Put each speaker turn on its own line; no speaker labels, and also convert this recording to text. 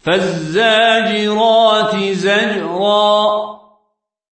فالزاجرات زجرا.